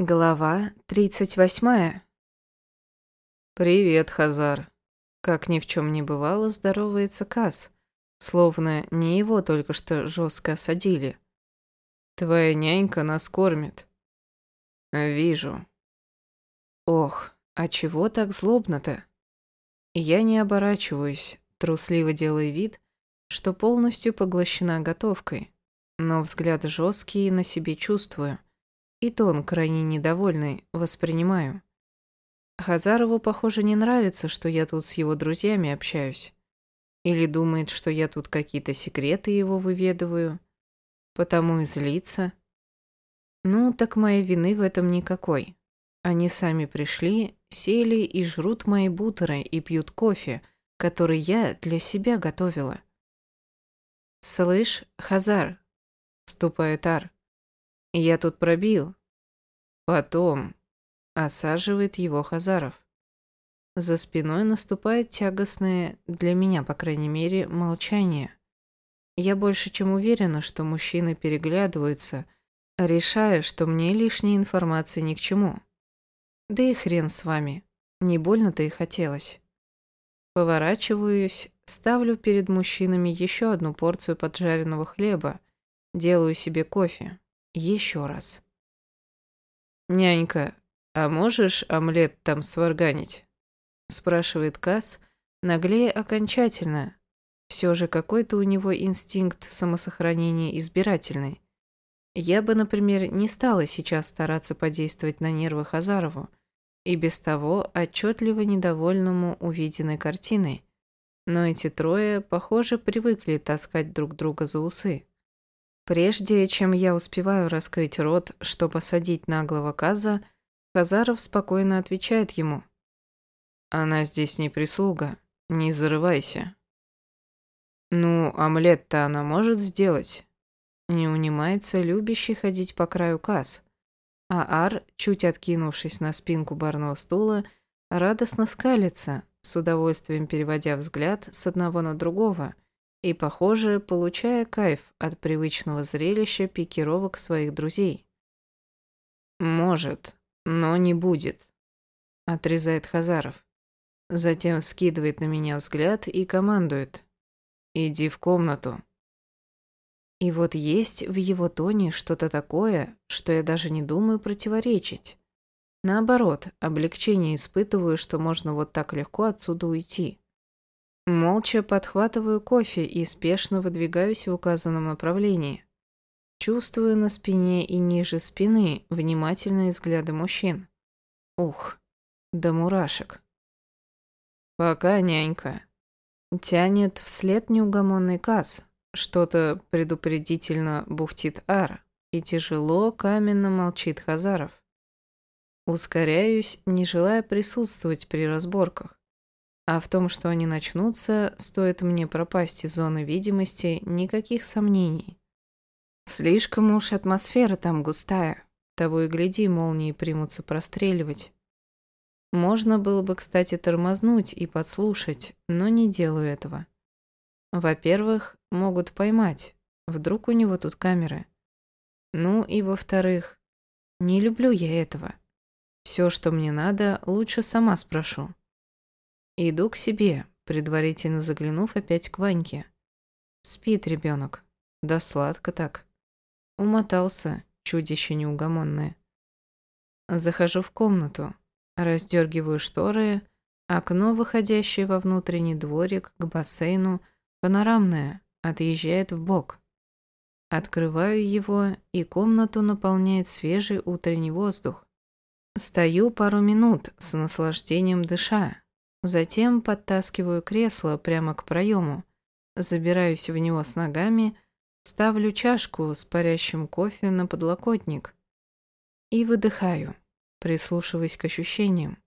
Глава тридцать восьмая. «Привет, Хазар!» Как ни в чем не бывало, здоровается Кас, словно не его только что жестко осадили. «Твоя нянька нас кормит». «Вижу». «Ох, а чего так злобно-то?» Я не оборачиваюсь, трусливо делая вид, что полностью поглощена готовкой, но взгляд жесткий на себе чувствую – и тон крайне недовольный воспринимаю. Хазарову, похоже, не нравится, что я тут с его друзьями общаюсь. Или думает, что я тут какие-то секреты его выведываю. Потому и злится. Ну, так моей вины в этом никакой. Они сами пришли, сели и жрут мои бутеры и пьют кофе, который я для себя готовила. «Слышь, Хазар», — вступает Ар, я тут пробил. Потом. Осаживает его Хазаров. За спиной наступает тягостное, для меня, по крайней мере, молчание. Я больше чем уверена, что мужчины переглядываются, решая, что мне лишней информации ни к чему. Да и хрен с вами. Не больно-то и хотелось. Поворачиваюсь, ставлю перед мужчинами еще одну порцию поджаренного хлеба, делаю себе кофе. Еще раз. «Нянька, а можешь омлет там сварганить?» Спрашивает Касс, наглее окончательно. Все же какой-то у него инстинкт самосохранения избирательный. Я бы, например, не стала сейчас стараться подействовать на нервы Хазарову, и без того отчетливо недовольному увиденной картиной. Но эти трое, похоже, привыкли таскать друг друга за усы. Прежде чем я успеваю раскрыть рот, чтобы посадить наглого Каза, Хазаров спокойно отвечает ему. «Она здесь не прислуга, не зарывайся». «Ну, омлет-то она может сделать?» Не унимается любящий ходить по краю Каз. А Ар, чуть откинувшись на спинку барного стула, радостно скалится, с удовольствием переводя взгляд с одного на другого – и, похоже, получая кайф от привычного зрелища пикировок своих друзей. «Может, но не будет», — отрезает Хазаров. Затем скидывает на меня взгляд и командует. «Иди в комнату». И вот есть в его тоне что-то такое, что я даже не думаю противоречить. Наоборот, облегчение испытываю, что можно вот так легко отсюда уйти. Молча подхватываю кофе и спешно выдвигаюсь в указанном направлении. Чувствую на спине и ниже спины внимательные взгляды мужчин. Ух, да мурашек. Пока, нянька. Тянет вслед неугомонный Касс. Что-то предупредительно бухтит Ар, и тяжело каменно молчит Хазаров. Ускоряюсь, не желая присутствовать при разборках. А в том, что они начнутся, стоит мне пропасть из зоны видимости, никаких сомнений. Слишком уж атмосфера там густая. Того и гляди, молнии примутся простреливать. Можно было бы, кстати, тормознуть и подслушать, но не делаю этого. Во-первых, могут поймать. Вдруг у него тут камеры. Ну и во-вторых, не люблю я этого. Все, что мне надо, лучше сама спрошу. Иду к себе, предварительно заглянув опять к Ваньке. Спит ребенок. Да сладко так. Умотался, чудище неугомонное. Захожу в комнату, раздергиваю шторы, окно, выходящее во внутренний дворик к бассейну, панорамное, отъезжает в бок. Открываю его, и комнату наполняет свежий утренний воздух. Стою пару минут с наслаждением дыша, Затем подтаскиваю кресло прямо к проему, забираюсь в него с ногами, ставлю чашку с парящим кофе на подлокотник и выдыхаю, прислушиваясь к ощущениям.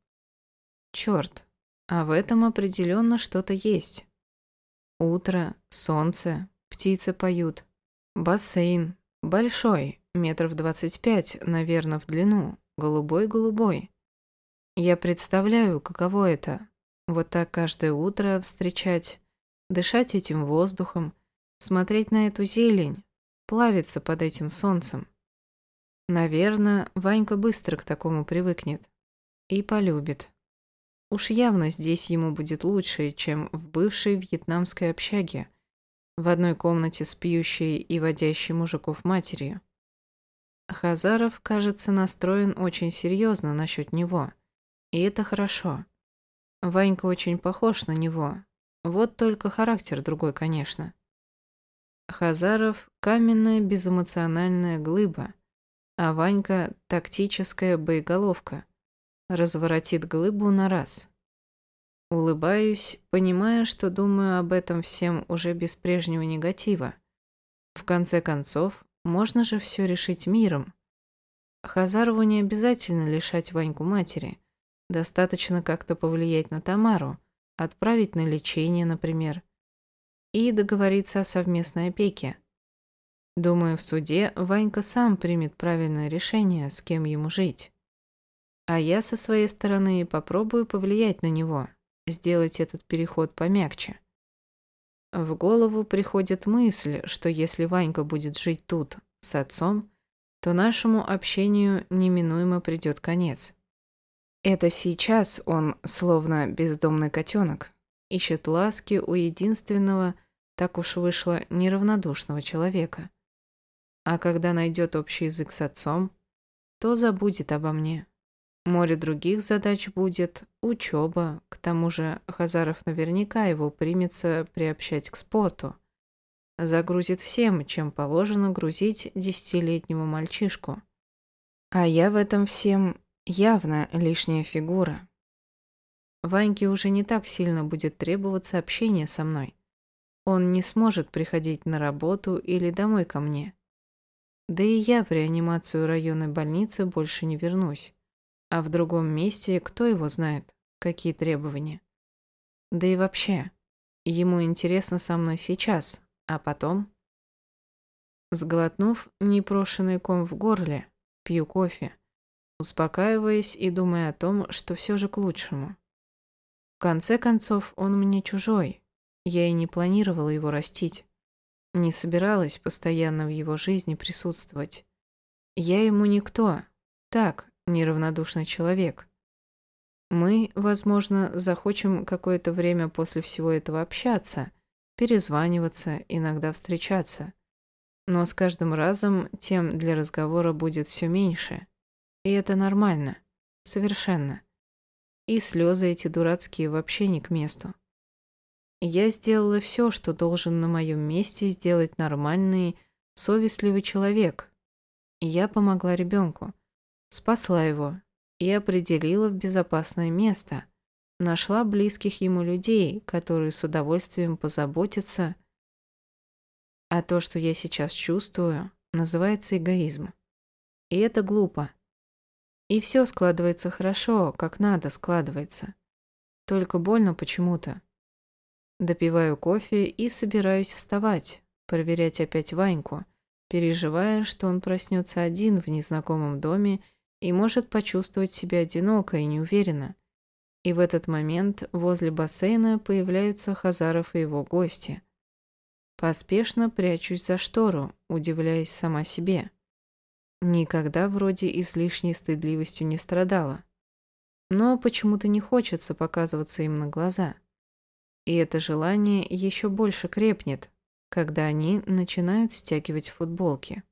Черт, а в этом определенно что-то есть. Утро, солнце, птицы поют, бассейн, большой, метров двадцать пять, наверное, в длину, голубой-голубой. Я представляю, каково это вот так каждое утро встречать, дышать этим воздухом, смотреть на эту зелень, плавиться под этим солнцем. Наверное, Ванька быстро к такому привыкнет. И полюбит. Уж явно здесь ему будет лучше, чем в бывшей вьетнамской общаге, в одной комнате с пьющей и водящей мужиков матерью. Хазаров, кажется, настроен очень серьезно насчет него. И это хорошо. Ванька очень похож на него. Вот только характер другой, конечно. Хазаров – каменная безэмоциональная глыба, а Ванька – тактическая боеголовка. Разворотит глыбу на раз. Улыбаюсь, понимая, что думаю об этом всем уже без прежнего негатива. В конце концов, можно же все решить миром. Хазарову не обязательно лишать Ваньку матери. Достаточно как-то повлиять на Тамару, отправить на лечение, например, и договориться о совместной опеке. Думаю, в суде Ванька сам примет правильное решение, с кем ему жить. А я со своей стороны попробую повлиять на него, сделать этот переход помягче. В голову приходит мысль, что если Ванька будет жить тут, с отцом, то нашему общению неминуемо придет конец. Это сейчас он, словно бездомный котенок, ищет ласки у единственного, так уж вышло, неравнодушного человека. А когда найдет общий язык с отцом, то забудет обо мне. Море других задач будет, учеба, к тому же Хазаров наверняка его примется приобщать к спорту. Загрузит всем, чем положено грузить десятилетнего мальчишку. А я в этом всем явно лишняя фигура. Ваньке уже не так сильно будет требоваться общение со мной. Он не сможет приходить на работу или домой ко мне. Да и я в реанимацию районной больницы больше не вернусь. А в другом месте кто его знает, какие требования. Да и вообще, ему интересно со мной сейчас, а потом... Сглотнув непрошенный ком в горле, пью кофе, успокаиваясь и думая о том, что все же к лучшему. В конце концов, он мне чужой. Я и не планировала его растить. Не собиралась постоянно в его жизни присутствовать. Я ему никто. Так, неравнодушный человек. Мы, возможно, захочем какое-то время после всего этого общаться, перезваниваться, иногда встречаться. Но с каждым разом тем для разговора будет все меньше. И это нормально. Совершенно. И слезы эти дурацкие вообще не к месту. Я сделала все, что должен на моем месте сделать нормальный, совестливый человек. Я помогла ребенку. Спасла его и определила в безопасное место. Нашла близких ему людей, которые с удовольствием позаботятся. А то, что я сейчас чувствую, называется эгоизм. И это глупо. И все складывается хорошо, как надо складывается. Только больно почему-то. Допиваю кофе и собираюсь вставать, проверять опять Ваньку, переживая, что он проснется один в незнакомом доме и может почувствовать себя одиноко и неуверенно. И в этот момент возле бассейна появляются Хазаров и его гости. Поспешно прячусь за штору, удивляясь сама себе. Никогда вроде излишней стыдливостью не страдала. Но почему-то не хочется показываться им на глаза. И это желание еще больше крепнет, когда они начинают стягивать футболки.